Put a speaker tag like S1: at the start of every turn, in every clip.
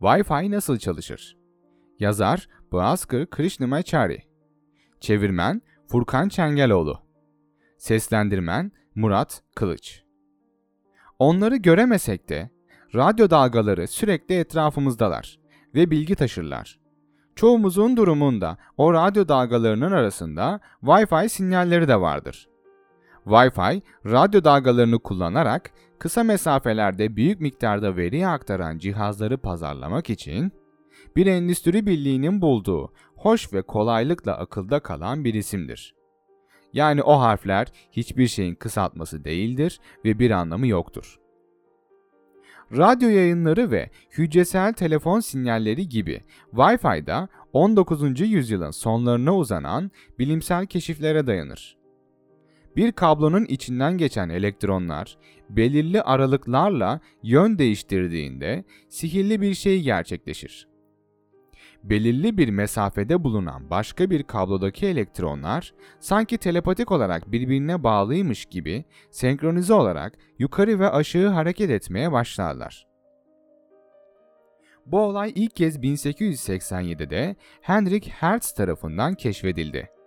S1: Wi-Fi nasıl çalışır? Yazar Bhaskar Krishnamachari Çevirmen Furkan Çengeloğlu Seslendirmen Murat Kılıç Onları göremesek de radyo dalgaları sürekli etrafımızdalar ve bilgi taşırlar. Çoğumuzun durumunda o radyo dalgalarının arasında Wi-Fi sinyalleri de vardır. Wi-Fi, radyo dalgalarını kullanarak kısa mesafelerde büyük miktarda veri aktaran cihazları pazarlamak için bir endüstri birliğinin bulduğu hoş ve kolaylıkla akılda kalan bir isimdir. Yani o harfler hiçbir şeyin kısaltması değildir ve bir anlamı yoktur. Radyo yayınları ve hücresel telefon sinyalleri gibi Wi-Fi'da 19. yüzyılın sonlarına uzanan bilimsel keşiflere dayanır. Bir kablonun içinden geçen elektronlar belirli aralıklarla yön değiştirdiğinde sihirli bir şey gerçekleşir. Belirli bir mesafede bulunan başka bir kablodaki elektronlar sanki telepatik olarak birbirine bağlıymış gibi senkronize olarak yukarı ve aşağı hareket etmeye başlarlar. Bu olay ilk kez 1887'de Hendrik Hertz tarafından keşfedildi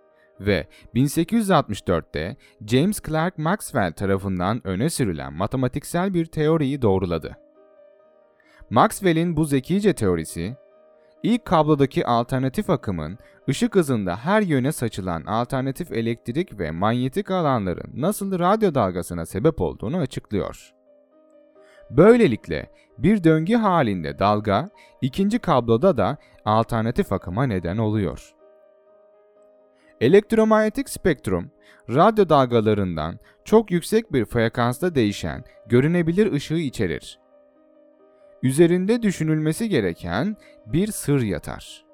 S1: ve 1864'te James Clerk Maxwell tarafından öne sürülen matematiksel bir teoriyi doğruladı. Maxwell'in bu zekice teorisi, ilk kablodaki alternatif akımın ışık hızında her yöne saçılan alternatif elektrik ve manyetik alanların nasıl radyo dalgasına sebep olduğunu açıklıyor. Böylelikle bir döngü halinde dalga ikinci kabloda da alternatif akıma neden oluyor. Elektromanyetik spektrum, radyo dalgalarından çok yüksek bir frekansta değişen görünebilir ışığı içerir. Üzerinde düşünülmesi gereken bir sır yatar.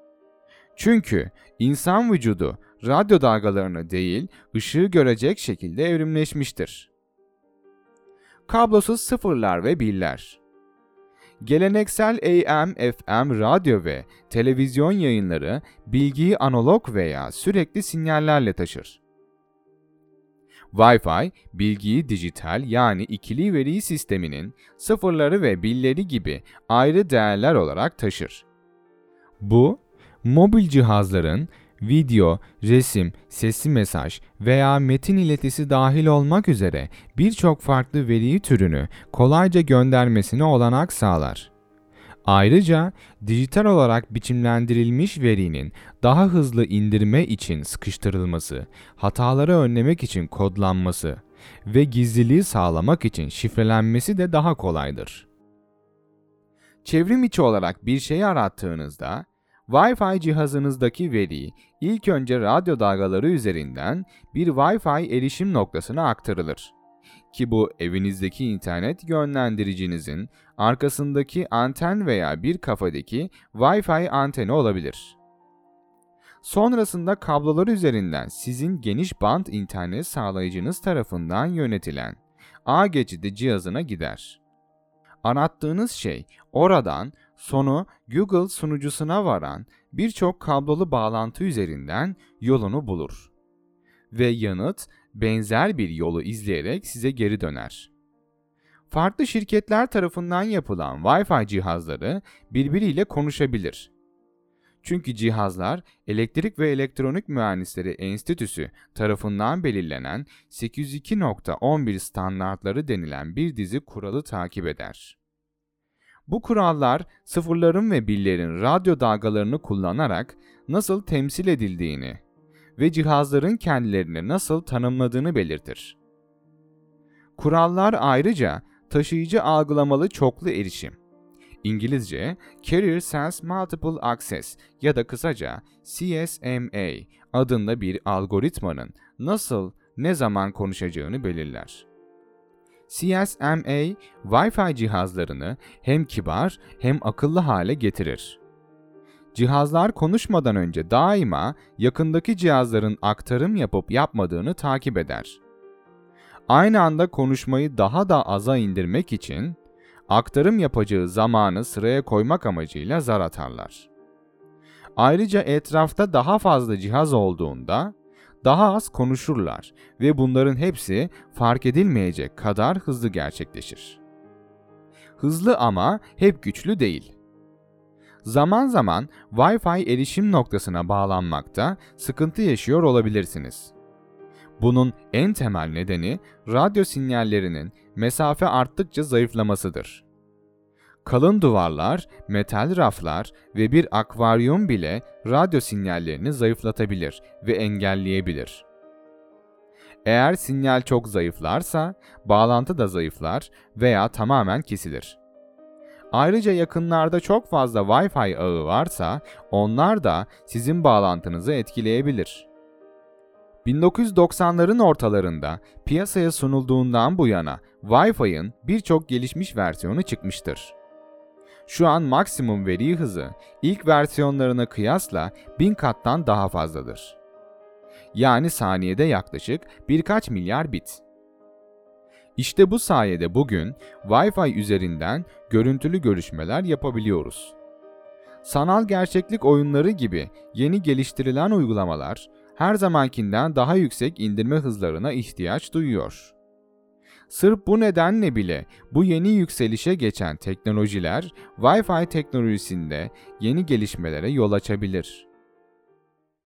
S1: Çünkü insan vücudu radyo dalgalarını değil, ışığı görecek şekilde evrimleşmiştir. Kablosuz sıfırlar ve birler Geleneksel AM-FM radyo ve televizyon yayınları bilgiyi analog veya sürekli sinyallerle taşır. Wi-Fi, bilgiyi dijital yani ikili veri sisteminin sıfırları ve birleri gibi ayrı değerler olarak taşır. Bu, mobil cihazların video, resim, sesli mesaj veya metin iletisi dahil olmak üzere birçok farklı veri türünü kolayca göndermesine olanak sağlar. Ayrıca dijital olarak biçimlendirilmiş verinin daha hızlı indirme için sıkıştırılması, hataları önlemek için kodlanması ve gizliliği sağlamak için şifrelenmesi de daha kolaydır. Çevrim içi olarak bir şey arattığınızda Wi-Fi cihazınızdaki veri ilk önce radyo dalgaları üzerinden bir Wi-Fi erişim noktasına aktarılır. Ki bu evinizdeki internet yönlendiricinizin arkasındaki anten veya bir kafadaki Wi-Fi anteni olabilir. Sonrasında kablolar üzerinden sizin geniş band internet sağlayıcınız tarafından yönetilen ağ geçidi cihazına gider. Arattığınız şey oradan sonu Google sunucusuna varan birçok kablolu bağlantı üzerinden yolunu bulur. Ve yanıt benzer bir yolu izleyerek size geri döner. Farklı şirketler tarafından yapılan Wi-Fi cihazları birbiriyle konuşabilir. Çünkü cihazlar Elektrik ve Elektronik Mühendisleri Enstitüsü tarafından belirlenen 802.11 standartları denilen bir dizi kuralı takip eder. Bu kurallar sıfırların ve birlerin radyo dalgalarını kullanarak nasıl temsil edildiğini ve cihazların kendilerini nasıl tanımladığını belirtir. Kurallar ayrıca taşıyıcı algılamalı çoklu erişim, İngilizce Carrier Sense Multiple Access ya da kısaca CSMA adında bir algoritmanın nasıl, ne zaman konuşacağını belirler. CSMA, Wi-Fi cihazlarını hem kibar hem akıllı hale getirir. Cihazlar konuşmadan önce daima yakındaki cihazların aktarım yapıp yapmadığını takip eder. Aynı anda konuşmayı daha da aza indirmek için aktarım yapacağı zamanı sıraya koymak amacıyla zar atarlar. Ayrıca etrafta daha fazla cihaz olduğunda daha az konuşurlar ve bunların hepsi fark edilmeyecek kadar hızlı gerçekleşir. Hızlı ama hep güçlü değil. Zaman zaman Wi-Fi erişim noktasına bağlanmakta sıkıntı yaşıyor olabilirsiniz. Bunun en temel nedeni radyo sinyallerinin mesafe arttıkça zayıflamasıdır. Kalın duvarlar, metal raflar ve bir akvaryum bile radyo sinyallerini zayıflatabilir ve engelleyebilir. Eğer sinyal çok zayıflarsa, bağlantı da zayıflar veya tamamen kesilir. Ayrıca yakınlarda çok fazla Wi-Fi ağı varsa, onlar da sizin bağlantınızı etkileyebilir. 1990'ların ortalarında piyasaya sunulduğundan bu yana Wi-Fi'ın birçok gelişmiş versiyonu çıkmıştır. Şu an maksimum veri hızı ilk versiyonlarına kıyasla 1000 kattan daha fazladır. Yani saniyede yaklaşık birkaç milyar bit. İşte bu sayede bugün Wi-Fi üzerinden görüntülü görüşmeler yapabiliyoruz. Sanal gerçeklik oyunları gibi yeni geliştirilen uygulamalar her zamankinden daha yüksek indirme hızlarına ihtiyaç duyuyor. Sırf bu nedenle bile bu yeni yükselişe geçen teknolojiler Wi-Fi teknolojisinde yeni gelişmelere yol açabilir.